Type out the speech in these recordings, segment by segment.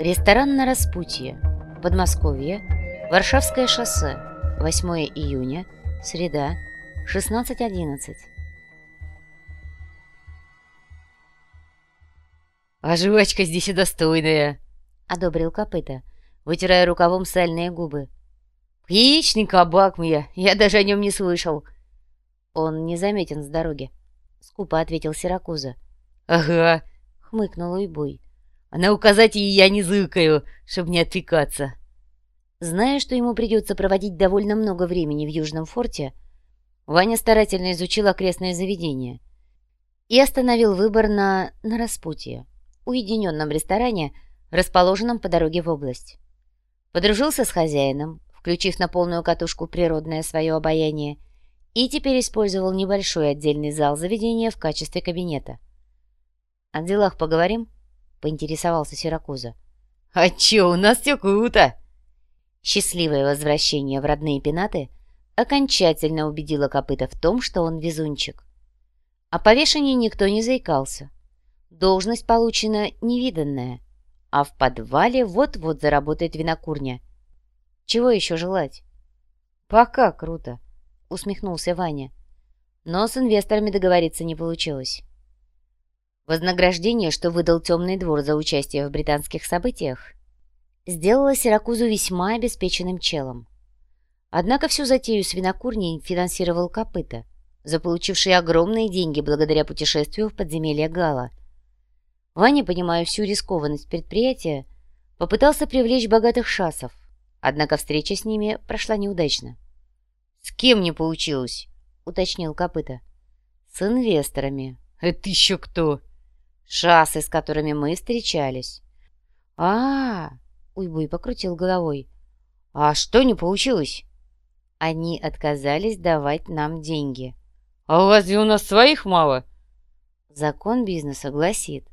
Ресторан на распутье. Подмосковье. Варшавское шоссе. 8 июня. Среда. 16.11. «А жвачка здесь и достойная!» — одобрил копыта, вытирая рукавом сальные губы. «Яичный кабак мне, я даже о нем не слышал!» «Он незаметен с дороги», — скупо ответил Сиракуза. «Ага», — хмыкнул Уйбуй. «А на указателе я не зыкаю, чтобы не отвлекаться». Зная, что ему придется проводить довольно много времени в Южном форте, Ваня старательно изучил окрестное заведение и остановил выбор на, на распутье уединенном ресторане, расположенном по дороге в область. Подружился с хозяином, включив на полную катушку природное свое обаяние, и теперь использовал небольшой отдельный зал заведения в качестве кабинета. «О делах поговорим?» — поинтересовался Сиракуза. «А чё, у нас все круто!» Счастливое возвращение в родные пенаты окончательно убедило копыта в том, что он везунчик. О повешении никто не заикался. Должность получена невиданная, а в подвале вот-вот заработает винокурня. Чего еще желать? Пока круто, усмехнулся Ваня. Но с инвесторами договориться не получилось. Вознаграждение, что выдал Темный двор за участие в британских событиях, сделало Сиракузу весьма обеспеченным челом. Однако всю затею с винокурней финансировал Копыта, заполучивший огромные деньги благодаря путешествию в подземелье Гала – Ваня, понимая всю рискованность предприятия, попытался привлечь богатых шасов, однако встреча с ними прошла неудачно. «С кем не получилось?» — уточнил Копыта. «С инвесторами». «Это еще кто?» «Шасы, с которыми мы встречались». «А-а-а!» — Уйбуй покрутил головой. «А что не получилось?» «Они отказались давать нам деньги». «А разве у нас своих мало?» «Закон бизнеса гласит,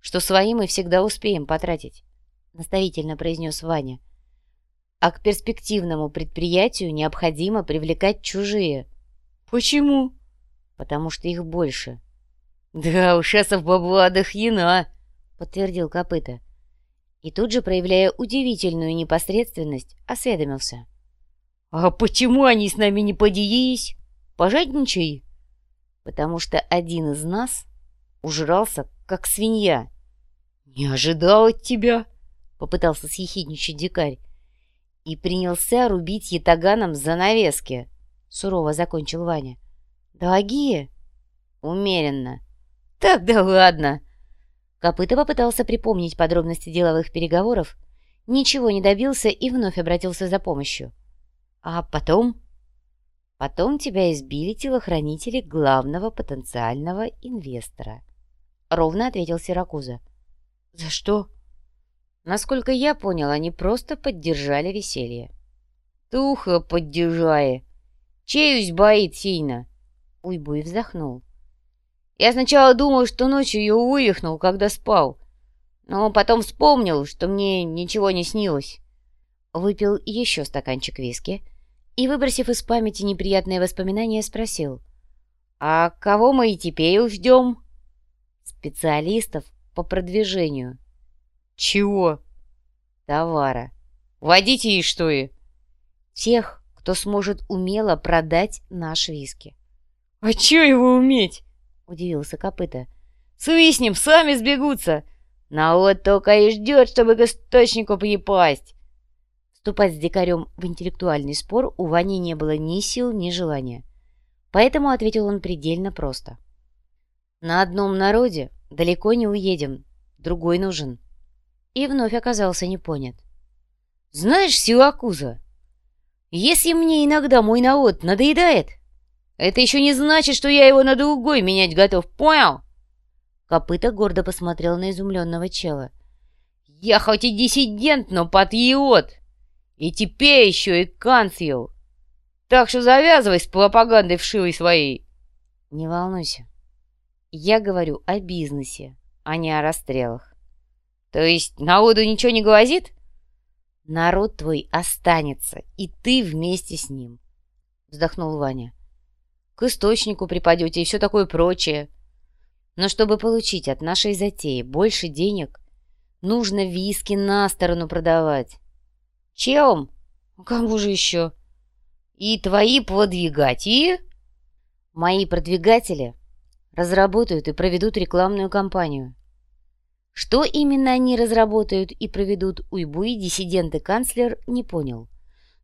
что свои мы всегда успеем потратить», — наставительно произнес Ваня. «А к перспективному предприятию необходимо привлекать чужие». «Почему?» «Потому что их больше». «Да, у шасов бабла до хьена», — подтвердил Копыта. И тут же, проявляя удивительную непосредственность, осведомился. «А почему они с нами не поделились? Пожадничай!» «Потому что один из нас ужрался, как свинья». «Не ожидал от тебя!» — попытался съехидничать дикарь. «И принялся рубить ятаганом занавески!» — сурово закончил Ваня. «Дорогие?» «Умеренно». «Так да ладно!» Копыта попытался припомнить подробности деловых переговоров, ничего не добился и вновь обратился за помощью. «А потом?» «Потом тебя избили телохранители главного потенциального инвестора», — ровно ответил Сиракуза. «За что?» Насколько я понял, они просто поддержали веселье. «Туха поддержая! Чеюсь боит сильно!» Уйбуй вздохнул. «Я сначала думал, что ночью я вывихнул, когда спал, но потом вспомнил, что мне ничего не снилось». Выпил еще стаканчик виски и, выбросив из памяти неприятные воспоминания, спросил. «А кого мы и теперь ждем?» «Специалистов по продвижению. Чего? Товара. Водителей, что ли? Тех, кто сможет умело продать наш виски. А чё его уметь? Удивился Копыта. Свистнем, сами сбегутся. Народ только и ждет, чтобы к источнику припасть. Вступать с дикарем в интеллектуальный спор у Вани не было ни сил, ни желания. Поэтому ответил он предельно просто. На одном народе Далеко не уедем. Другой нужен. И вновь оказался не понят. Знаешь, Силакуза, если мне иногда мой народ надоедает, это еще не значит, что я его на другой менять готов, понял? Копыта гордо посмотрел на изумленного чела. Я хоть и диссидент, но патриот. И теперь еще и канцлер. Так что завязывай с пропагандой вшивой своей. Не волнуйся. Я говорю о бизнесе, а не о расстрелах. То есть народу ничего не глазит? Народ твой останется, и ты вместе с ним, вздохнул Ваня. К источнику припадете и все такое прочее. Но чтобы получить от нашей затеи больше денег, Нужно виски на сторону продавать. Чем? Кому же еще? И твои подвигатели? Мои продвигатели разработают и проведут рекламную кампанию. Что именно они разработают и проведут Уйбуи, диссидент и канцлер, не понял.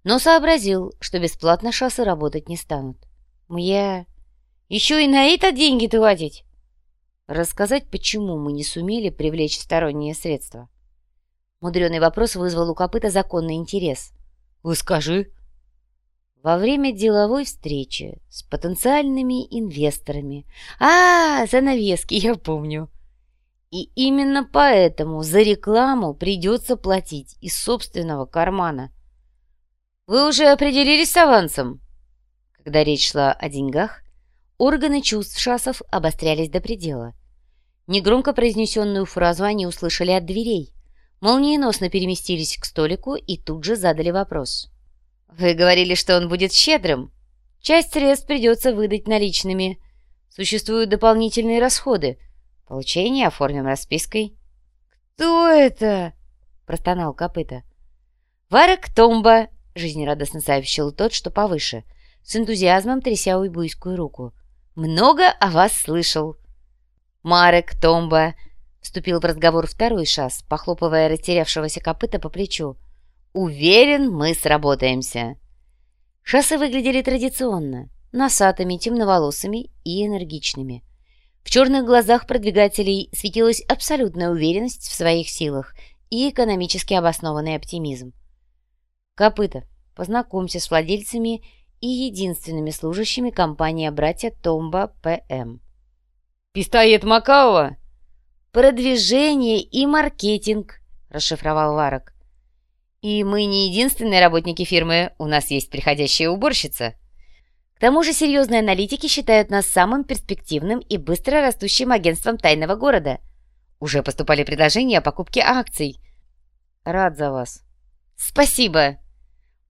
Но сообразил, что бесплатно шассы работать не станут. Я... Еще и на это деньги тратить? Рассказать, почему мы не сумели привлечь сторонние средства. Мудреный вопрос вызвал у копыта законный интерес. «Вы скажи». Во время деловой встречи с потенциальными инвесторами. А, занавески, я помню. И именно поэтому за рекламу придется платить из собственного кармана. Вы уже определились с авансом? Когда речь шла о деньгах, органы чувств шасов обострялись до предела. Негромко произнесенную фразу они услышали от дверей. Молниеносно переместились к столику и тут же задали вопрос. «Вы говорили, что он будет щедрым. Часть средств придется выдать наличными. Существуют дополнительные расходы — Получение оформим распиской. «Кто это?» — простонал копыта. «Варек Томба!» — жизнерадостно сообщил тот, что повыше, с энтузиазмом тряся уйбуйскую руку. «Много о вас слышал!» «Марек Томба!» — вступил в разговор второй шас, похлопывая растерявшегося копыта по плечу. «Уверен, мы сработаемся!» Шассы выглядели традиционно, носатыми, темноволосыми и энергичными — в черных глазах продвигателей светилась абсолютная уверенность в своих силах и экономически обоснованный оптимизм. «Копыта, познакомься с владельцами и единственными служащими компании-братья Томба ПМ». «Пистолет Макаова?» «Продвижение и маркетинг», — расшифровал Варок. «И мы не единственные работники фирмы, у нас есть приходящая уборщица». К тому же серьезные аналитики считают нас самым перспективным и быстро растущим агентством тайного города. Уже поступали предложения о покупке акций. Рад за вас. Спасибо.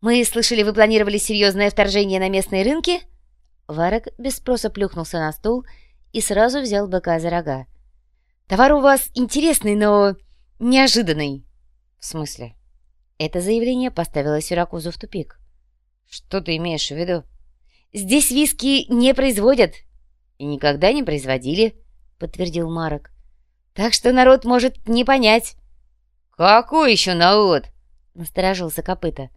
Мы слышали, вы планировали серьезное вторжение на местные рынки? Варек без спроса плюхнулся на стул и сразу взял быка за рога. Товар у вас интересный, но неожиданный. В смысле? Это заявление поставило Сиракузу в тупик. Что ты имеешь в виду? Здесь виски не производят. И никогда не производили, подтвердил Марок. Так что народ может не понять. Какой еще народ? Насторожился копыта.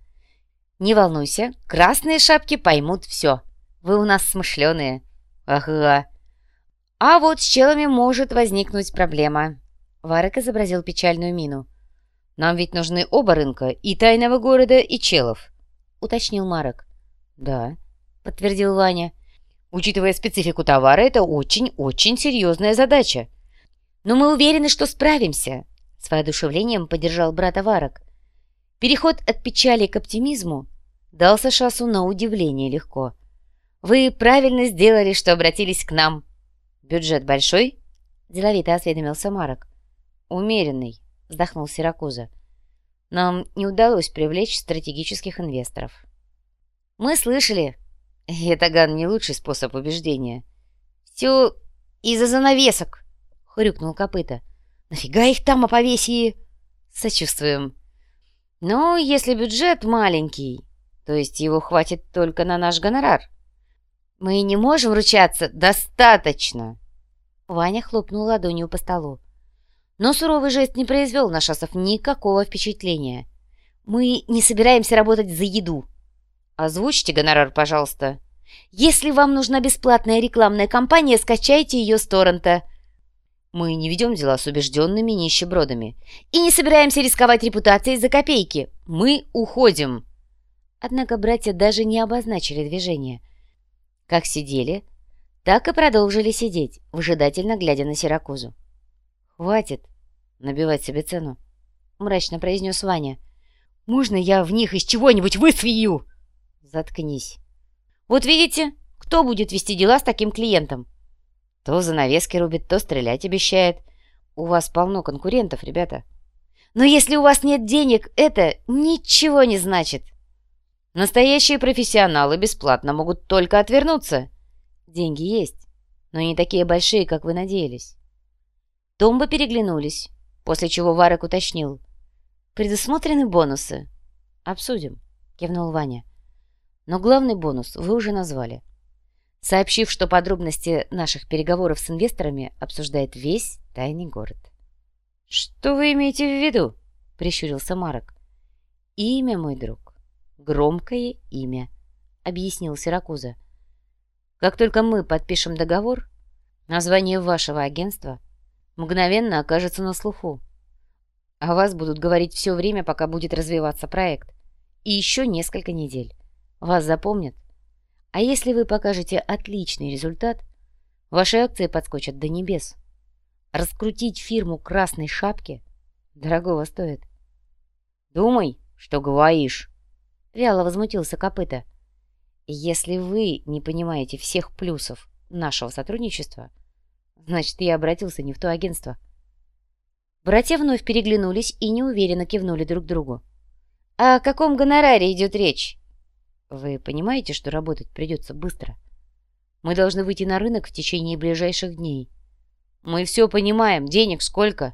Не волнуйся, красные шапки поймут все. Вы у нас смышленые. Ага. А вот с челами может возникнуть проблема. Варек изобразил печальную мину. «Нам ведь нужны оба рынка, и тайного города, и челов», — уточнил Марок. «Да», — подтвердил Ваня. «Учитывая специфику товара, это очень-очень серьезная задача». «Но мы уверены, что справимся», — с воодушевлением поддержал брата Варок. Переход от печали к оптимизму дался Шасу на удивление легко. «Вы правильно сделали, что обратились к нам. Бюджет большой?» — деловито осведомился Марок. «Умеренный», — вздохнул Сиракуза. «Нам не удалось привлечь стратегических инвесторов». «Мы слышали», Ятаган не лучший способ убеждения. «Все из-за занавесок!» — хрюкнул копыта. «Нафига их там оповеси?» «Сочувствуем». «Ну, если бюджет маленький, то есть его хватит только на наш гонорар. Мы не можем ручаться достаточно!» Ваня хлопнул ладонью по столу. Но суровый жест не произвел на шасов никакого впечатления. «Мы не собираемся работать за еду!» Озвучьте гонорар, пожалуйста. Если вам нужна бесплатная рекламная кампания, скачайте ее с торрента. Мы не ведем дела с убежденными нищебродами. И не собираемся рисковать репутацией за копейки. Мы уходим. Однако братья даже не обозначили движение. Как сидели, так и продолжили сидеть, выжидательно глядя на Сиракузу. «Хватит набивать себе цену», — мрачно произнес Ваня. «Можно я в них из чего-нибудь высвию?» Заткнись. Вот видите, кто будет вести дела с таким клиентом? То занавески рубит, то стрелять обещает. У вас полно конкурентов, ребята. Но если у вас нет денег, это ничего не значит. Настоящие профессионалы бесплатно могут только отвернуться. Деньги есть, но не такие большие, как вы надеялись. Томбы переглянулись. после чего Варек уточнил. «Предусмотрены бонусы?» «Обсудим», — кивнул Ваня. «Но главный бонус вы уже назвали. Сообщив, что подробности наших переговоров с инвесторами обсуждает весь тайный город». «Что вы имеете в виду?» — прищурился Марок. «Имя, мой друг. Громкое имя», — объяснил Сиракуза. «Как только мы подпишем договор, название вашего агентства мгновенно окажется на слуху. О вас будут говорить все время, пока будет развиваться проект. И еще несколько недель. Вас запомнят. А если вы покажете отличный результат, ваши акции подскочат до небес. Раскрутить фирму «Красной шапки» дорогого стоит. «Думай, что говоришь!» Вяло возмутился Копыта. «Если вы не понимаете всех плюсов нашего сотрудничества, значит, я обратился не в то агентство». Братья вновь переглянулись и неуверенно кивнули друг другу. «О каком гонораре идет речь?» «Вы понимаете, что работать придется быстро? Мы должны выйти на рынок в течение ближайших дней». Мы все понимаем. Денег сколько?